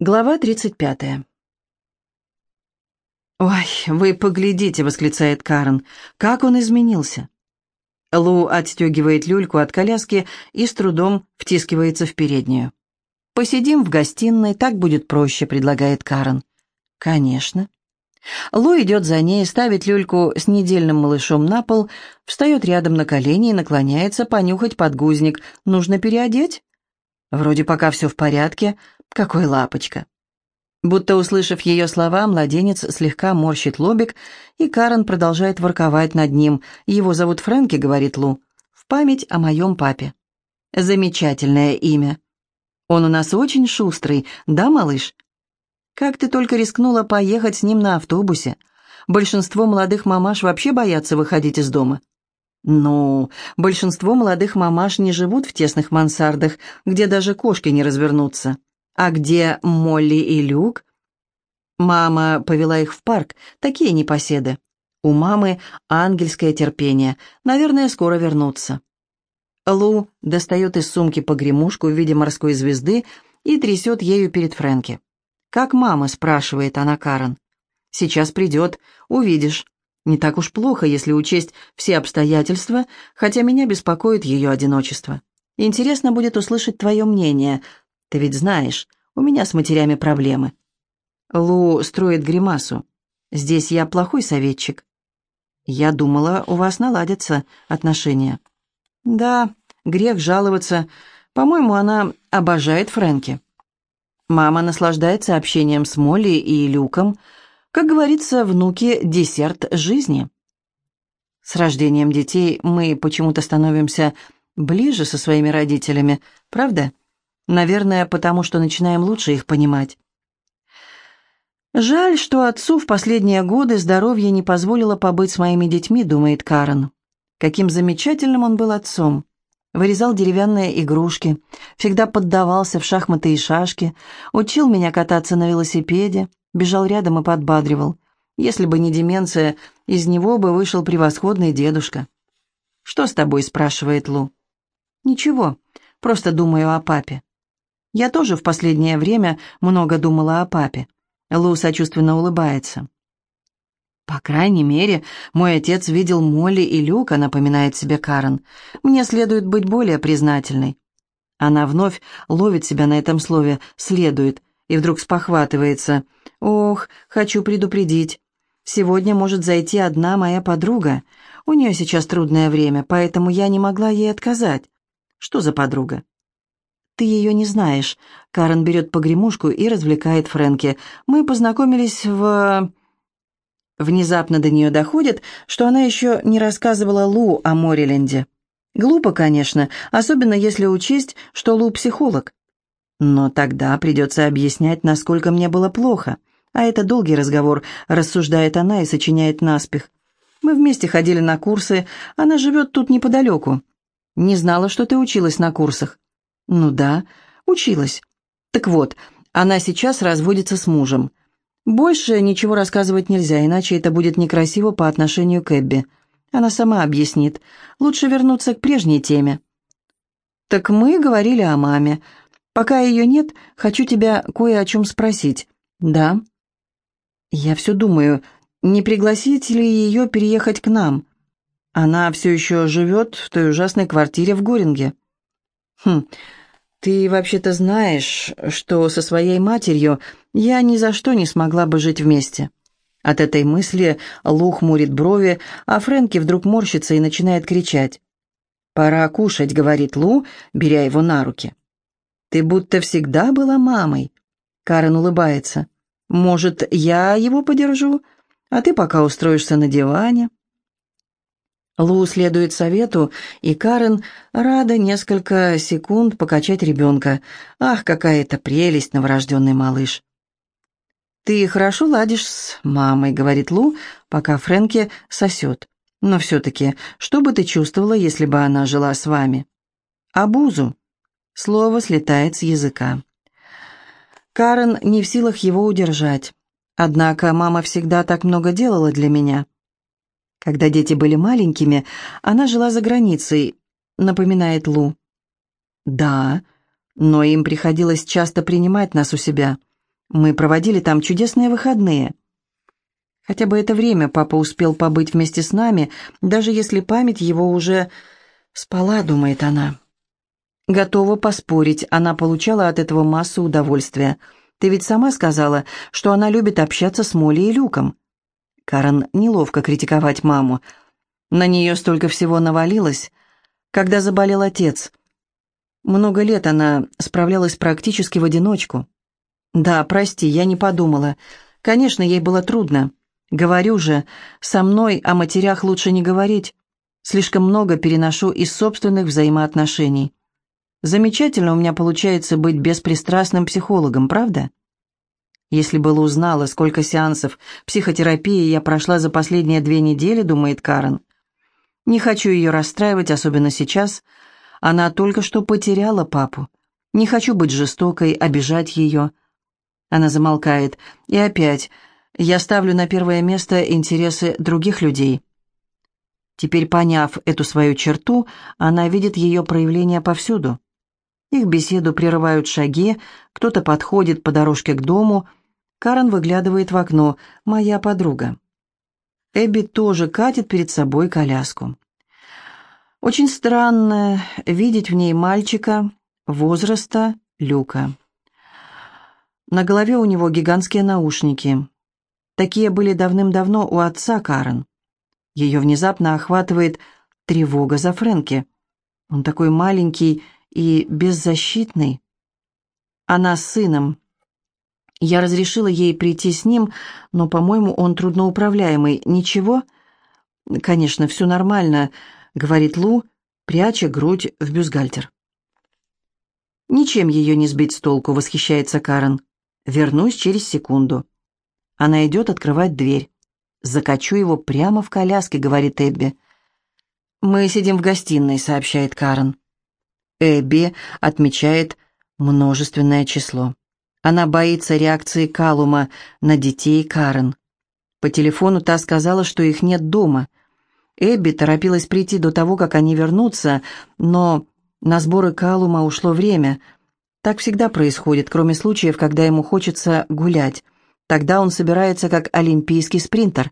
Глава 35. «Ой, вы поглядите!» — восклицает Карен. «Как он изменился!» Лу отстегивает люльку от коляски и с трудом втискивается в переднюю. «Посидим в гостиной, так будет проще», — предлагает Карен. «Конечно». Лу идет за ней, ставит люльку с недельным малышом на пол, встает рядом на колени и наклоняется понюхать подгузник. «Нужно переодеть?» «Вроде пока все в порядке», какой лапочка!» Будто услышав ее слова, младенец слегка морщит лобик, и Карен продолжает ворковать над ним. «Его зовут Фрэнки», — говорит Лу, — «в память о моем папе». «Замечательное имя. Он у нас очень шустрый, да, малыш?» «Как ты только рискнула поехать с ним на автобусе? Большинство молодых мамаш вообще боятся выходить из дома». «Ну, большинство молодых мамаш не живут в тесных мансардах, где даже кошки не развернутся». «А где Молли и Люк?» Мама повела их в парк, такие непоседы. У мамы ангельское терпение, наверное, скоро вернутся. Лу достает из сумки погремушку в виде морской звезды и трясет ею перед Фрэнки. «Как мама?» — спрашивает она Карен. «Сейчас придет, увидишь. Не так уж плохо, если учесть все обстоятельства, хотя меня беспокоит ее одиночество. Интересно будет услышать твое мнение. Ты ведь знаешь, у меня с матерями проблемы. Лу строит гримасу. Здесь я плохой советчик. Я думала, у вас наладятся отношения. Да, грех жаловаться. По-моему, она обожает Фрэнки. Мама наслаждается общением с Молли и Люком. Как говорится, внуки — десерт жизни. С рождением детей мы почему-то становимся ближе со своими родителями, правда? Наверное, потому что начинаем лучше их понимать. «Жаль, что отцу в последние годы здоровье не позволило побыть с моими детьми», — думает Карен. Каким замечательным он был отцом. Вырезал деревянные игрушки, всегда поддавался в шахматы и шашки, учил меня кататься на велосипеде, бежал рядом и подбадривал. Если бы не деменция, из него бы вышел превосходный дедушка. «Что с тобой?» — спрашивает Лу. «Ничего, просто думаю о папе». Я тоже в последнее время много думала о папе. Лу сочувственно улыбается. «По крайней мере, мой отец видел Молли и Люка», — напоминает себе Карен. «Мне следует быть более признательной». Она вновь ловит себя на этом слове «следует» и вдруг спохватывается. «Ох, хочу предупредить. Сегодня может зайти одна моя подруга. У нее сейчас трудное время, поэтому я не могла ей отказать». «Что за подруга?» «Ты ее не знаешь». Карен берет погремушку и развлекает Фрэнки. «Мы познакомились в...» Внезапно до нее доходит, что она еще не рассказывала Лу о Мориленде. Глупо, конечно, особенно если учесть, что Лу психолог. Но тогда придется объяснять, насколько мне было плохо. А это долгий разговор, рассуждает она и сочиняет наспех. Мы вместе ходили на курсы, она живет тут неподалеку. Не знала, что ты училась на курсах. «Ну да, училась. Так вот, она сейчас разводится с мужем. Больше ничего рассказывать нельзя, иначе это будет некрасиво по отношению к Эбби. Она сама объяснит. Лучше вернуться к прежней теме». «Так мы говорили о маме. Пока ее нет, хочу тебя кое о чем спросить». «Да». «Я все думаю, не пригласить ли ее переехать к нам? Она все еще живет в той ужасной квартире в Горинге». «Хм, ты вообще-то знаешь, что со своей матерью я ни за что не смогла бы жить вместе». От этой мысли Лу хмурит брови, а Фрэнки вдруг морщится и начинает кричать. «Пора кушать», — говорит Лу, беря его на руки. «Ты будто всегда была мамой». Карен улыбается. «Может, я его подержу, а ты пока устроишься на диване?» Лу следует совету, и Карен рада несколько секунд покачать ребенка. Ах, какая это прелесть, новорожденный малыш. «Ты хорошо ладишь с мамой», — говорит Лу, пока Фрэнки сосет. «Но все-таки, что бы ты чувствовала, если бы она жила с вами?» «Абузу». Слово слетает с языка. Карен не в силах его удержать. Однако мама всегда так много делала для меня. Когда дети были маленькими, она жила за границей, напоминает Лу. Да, но им приходилось часто принимать нас у себя. Мы проводили там чудесные выходные. Хотя бы это время папа успел побыть вместе с нами, даже если память его уже спала, думает она. Готова поспорить, она получала от этого массу удовольствия. Ты ведь сама сказала, что она любит общаться с Молли и Люком. Карен неловко критиковать маму. На нее столько всего навалилось. Когда заболел отец, много лет она справлялась практически в одиночку. Да, прости, я не подумала. Конечно, ей было трудно. Говорю же, со мной о матерях лучше не говорить. Слишком много переношу из собственных взаимоотношений. Замечательно у меня получается быть беспристрастным психологом, правда? Если бы узнала, сколько сеансов психотерапии я прошла за последние две недели, думает Карен. Не хочу ее расстраивать, особенно сейчас, она только что потеряла папу. Не хочу быть жестокой, обижать ее. Она замолкает. И опять, я ставлю на первое место интересы других людей. Теперь, поняв эту свою черту, она видит ее проявление повсюду. Их беседу прерывают шаги, кто-то подходит по дорожке к дому. Карен выглядывает в окно. «Моя подруга». Эбби тоже катит перед собой коляску. Очень странно видеть в ней мальчика возраста Люка. На голове у него гигантские наушники. Такие были давным-давно у отца Карен. Ее внезапно охватывает тревога за Фрэнки. Он такой маленький и беззащитный. Она с сыном. Я разрешила ей прийти с ним, но, по-моему, он трудноуправляемый. Ничего? Конечно, все нормально говорит Лу, пряча грудь в бюстгальтер. «Ничем ее не сбить с толку», — восхищается Карен. «Вернусь через секунду». Она идет открывать дверь. «Закачу его прямо в коляске», — говорит Эбби. «Мы сидим в гостиной», — сообщает Карен. Эбби отмечает множественное число. Она боится реакции Калума на детей Карен. По телефону та сказала, что их нет дома. Эбби торопилась прийти до того, как они вернутся, но на сборы Калума ушло время. Так всегда происходит, кроме случаев, когда ему хочется гулять. Тогда он собирается как олимпийский спринтер.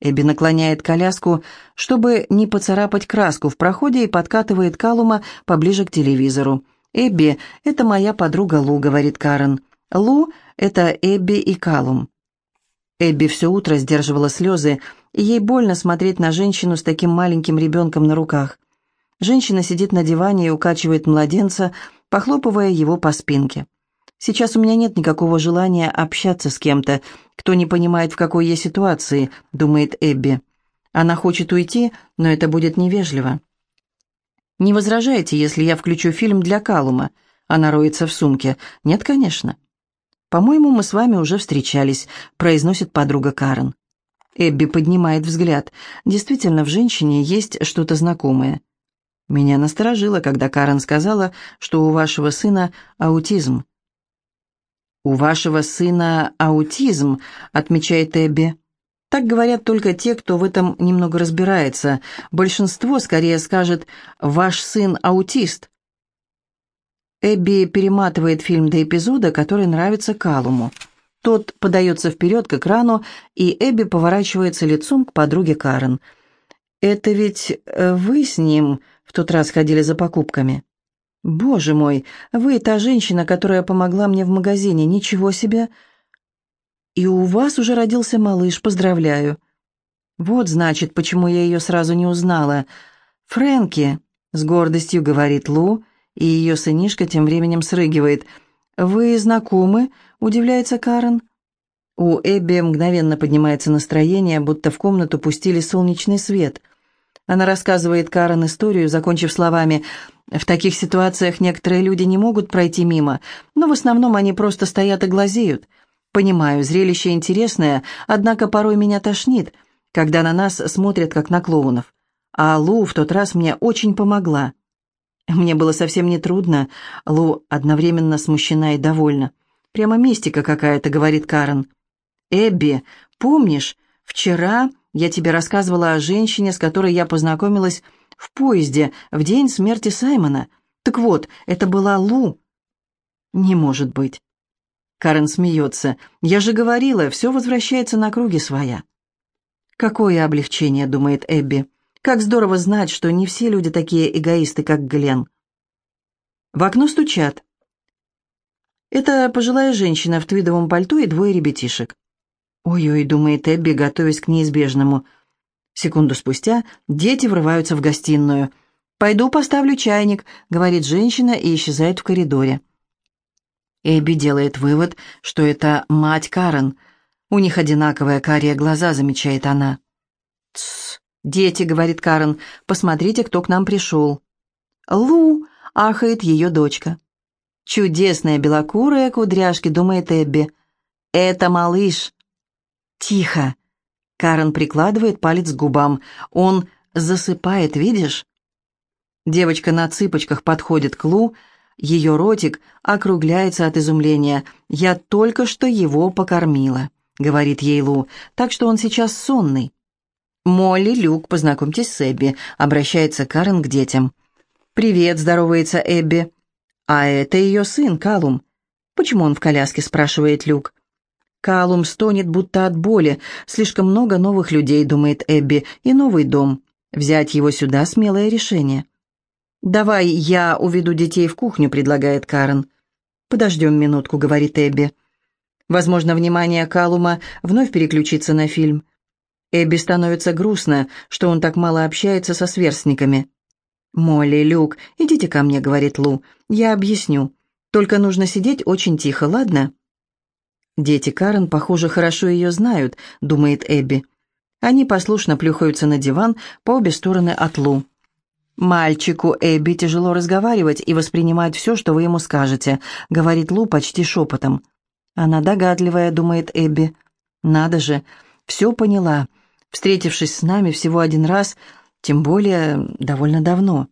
Эбби наклоняет коляску, чтобы не поцарапать краску в проходе и подкатывает Калума поближе к телевизору. «Эбби — это моя подруга Лу», — говорит Карен. «Лу — это Эбби и Калум». Эбби все утро сдерживала слезы, и ей больно смотреть на женщину с таким маленьким ребенком на руках. Женщина сидит на диване и укачивает младенца, похлопывая его по спинке. «Сейчас у меня нет никакого желания общаться с кем-то, кто не понимает, в какой я ситуации», — думает Эбби. Она хочет уйти, но это будет невежливо. «Не возражаете, если я включу фильм для Калума?» Она роется в сумке. «Нет, конечно». «По-моему, мы с вами уже встречались», — произносит подруга Карен. Эбби поднимает взгляд. Действительно, в женщине есть что-то знакомое. Меня насторожило, когда Карен сказала, что у вашего сына аутизм. «У вашего сына аутизм», — отмечает Эбби. Так говорят только те, кто в этом немного разбирается. Большинство скорее скажет «ваш сын аутист». Эбби перематывает фильм до эпизода, который нравится Калуму. Тот подается вперед к экрану, и Эбби поворачивается лицом к подруге Карен. «Это ведь э, вы с ним в тот раз ходили за покупками?» «Боже мой, вы та женщина, которая помогла мне в магазине. Ничего себе!» «И у вас уже родился малыш, поздравляю!» «Вот, значит, почему я ее сразу не узнала. Фрэнки!» — с гордостью говорит Лу, и ее сынишка тем временем срыгивает — «Вы знакомы?» — удивляется Карен. У Эбби мгновенно поднимается настроение, будто в комнату пустили солнечный свет. Она рассказывает Карен историю, закончив словами «В таких ситуациях некоторые люди не могут пройти мимо, но в основном они просто стоят и глазеют. Понимаю, зрелище интересное, однако порой меня тошнит, когда на нас смотрят как на клоунов. А Лу в тот раз мне очень помогла». Мне было совсем не трудно. Лу одновременно смущена и довольна. «Прямо мистика какая-то», — говорит Карен. «Эбби, помнишь, вчера я тебе рассказывала о женщине, с которой я познакомилась в поезде в день смерти Саймона? Так вот, это была Лу». «Не может быть». Карен смеется. «Я же говорила, все возвращается на круги своя». «Какое облегчение», — думает Эбби. «Как здорово знать, что не все люди такие эгоисты, как Глен». В окно стучат. Это пожилая женщина в твидовом пальто и двое ребятишек. «Ой-ой», — думает Эбби, готовясь к неизбежному. Секунду спустя дети врываются в гостиную. «Пойду поставлю чайник», — говорит женщина и исчезает в коридоре. Эбби делает вывод, что это мать Карен. У них одинаковые карие глаза, замечает она. «Тссс, дети», — говорит Карен, — «посмотрите, кто к нам пришел». «Лу», — ахает ее дочка. «Чудесная белокурая кудряшки», — думает Эбби. «Это малыш». «Тихо!» Карен прикладывает палец к губам. «Он засыпает, видишь?» Девочка на цыпочках подходит к Лу. Ее ротик округляется от изумления. «Я только что его покормила», — говорит ей Лу, «так что он сейчас сонный». «Молли, Люк, познакомьтесь с Эбби», — обращается Карен к детям. «Привет», — здоровается Эбби. «А это ее сын, Калум». «Почему он в коляске?» — спрашивает Люк. Калум стонет, будто от боли. Слишком много новых людей, думает Эбби, и новый дом. Взять его сюда — смелое решение. «Давай я уведу детей в кухню», — предлагает Карен. «Подождем минутку», — говорит Эбби. Возможно, внимание Калума вновь переключится на фильм. Эбби становится грустно, что он так мало общается со сверстниками. «Молли, Люк, идите ко мне», — говорит Лу. «Я объясню. Только нужно сидеть очень тихо, ладно?» «Дети Карен, похоже, хорошо ее знают», — думает Эбби. Они послушно плюхаются на диван по обе стороны от Лу. «Мальчику Эбби тяжело разговаривать и воспринимать все, что вы ему скажете», — говорит Лу почти шепотом. «Она догадливая», — думает Эбби. «Надо же, все поняла, встретившись с нами всего один раз, тем более довольно давно».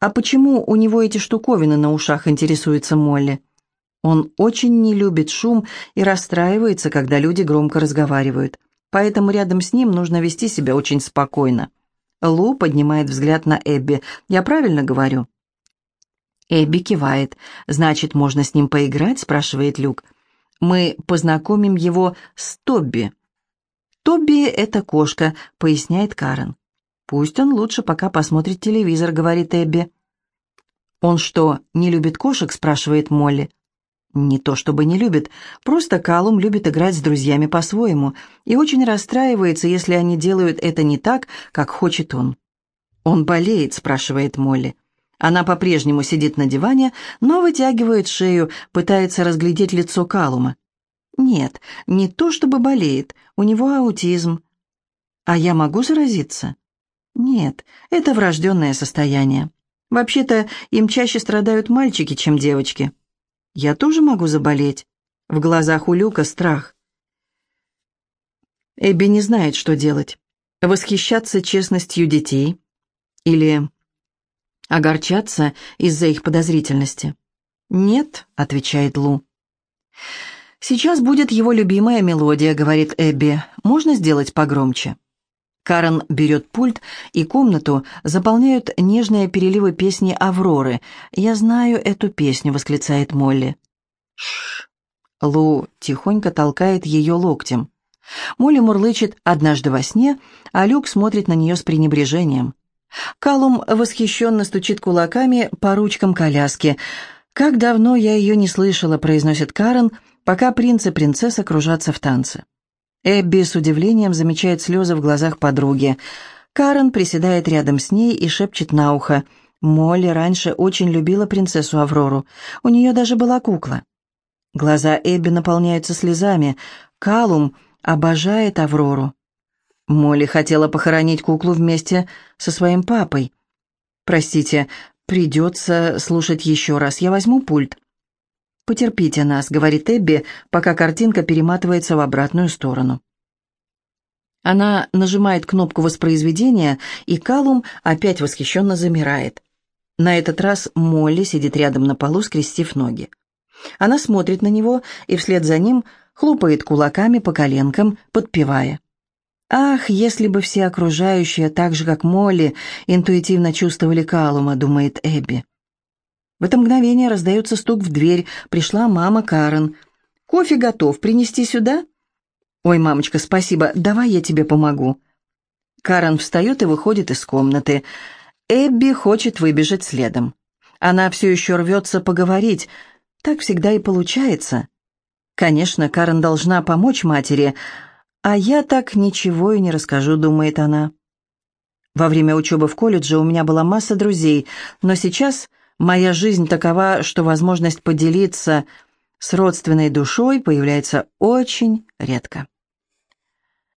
«А почему у него эти штуковины на ушах?» — интересуется Молли. Он очень не любит шум и расстраивается, когда люди громко разговаривают. Поэтому рядом с ним нужно вести себя очень спокойно. Лу поднимает взгляд на Эбби. «Я правильно говорю?» Эбби кивает. «Значит, можно с ним поиграть?» – спрашивает Люк. «Мы познакомим его с Тобби». «Тобби – это кошка», – поясняет Карен. «Пусть он лучше пока посмотрит телевизор», – говорит Эбби. «Он что, не любит кошек?» – спрашивает Молли. Не то чтобы не любит, просто Калум любит играть с друзьями по-своему и очень расстраивается, если они делают это не так, как хочет он. «Он болеет?» – спрашивает Молли. Она по-прежнему сидит на диване, но вытягивает шею, пытается разглядеть лицо Калума. «Нет, не то чтобы болеет, у него аутизм». «А я могу заразиться?» «Нет, это врожденное состояние. Вообще-то им чаще страдают мальчики, чем девочки». Я тоже могу заболеть. В глазах у Люка страх. Эбби не знает, что делать. Восхищаться честностью детей или огорчаться из-за их подозрительности. «Нет», — отвечает Лу. «Сейчас будет его любимая мелодия», — говорит Эбби. «Можно сделать погромче?» Карен берет пульт, и комнату заполняют нежные переливы песни «Авроры». «Я знаю эту песню», — восклицает Молли. Шш. Лу тихонько толкает ее локтем. Молли мурлычет «Однажды во сне», а Люк смотрит на нее с пренебрежением. Калум восхищенно стучит кулаками по ручкам коляски. «Как давно я ее не слышала», — произносит Карен, пока принц и принцесса кружатся в танце. Эбби с удивлением замечает слезы в глазах подруги. Карен приседает рядом с ней и шепчет на ухо. Молли раньше очень любила принцессу Аврору. У нее даже была кукла. Глаза Эбби наполняются слезами. Калум обожает Аврору. Молли хотела похоронить куклу вместе со своим папой. «Простите, придется слушать еще раз. Я возьму пульт». «Потерпите нас», — говорит Эбби, пока картинка перематывается в обратную сторону. Она нажимает кнопку воспроизведения, и Калум опять восхищенно замирает. На этот раз Молли сидит рядом на полу, скрестив ноги. Она смотрит на него и вслед за ним хлопает кулаками по коленкам, подпевая. «Ах, если бы все окружающие, так же, как Молли, интуитивно чувствовали Калума», — думает Эбби. В это мгновение раздается стук в дверь. Пришла мама Карен. Кофе готов. Принести сюда?» «Ой, мамочка, спасибо. Давай я тебе помогу». Карен встает и выходит из комнаты. Эбби хочет выбежать следом. Она все еще рвется поговорить. Так всегда и получается. Конечно, Карен должна помочь матери, а я так ничего и не расскажу, думает она. Во время учебы в колледже у меня была масса друзей, но сейчас моя жизнь такова, что возможность поделиться с родственной душой появляется очень редко.